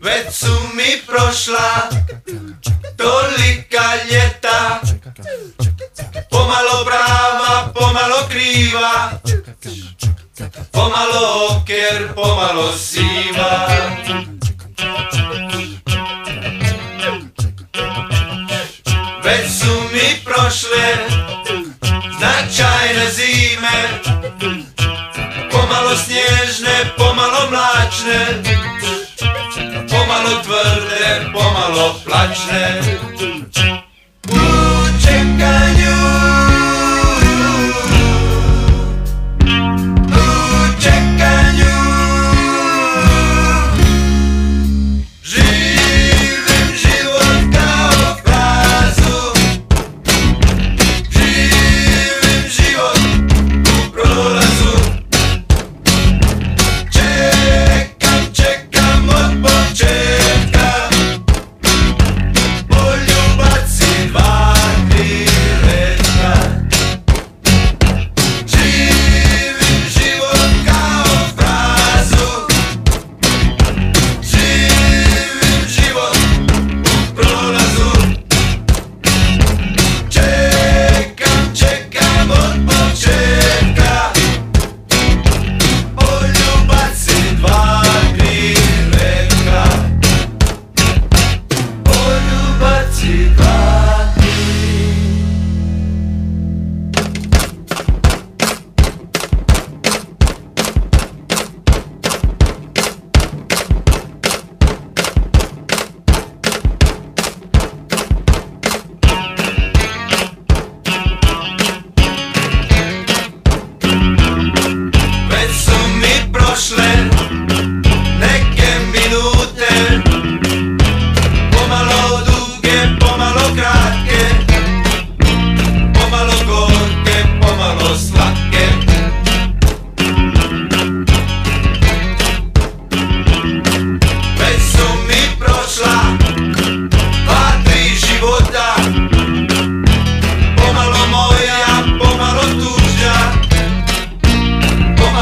Već su mi prošla tolika ljeta. Pomalo prava, pomalo kriva. Pomalo oker, pomalo siva. Već su mi prošle značajne zime pomalo snježne, pomalo mlačne Pomalo tvrde, pomalo plačne.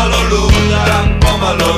Maloluda, tan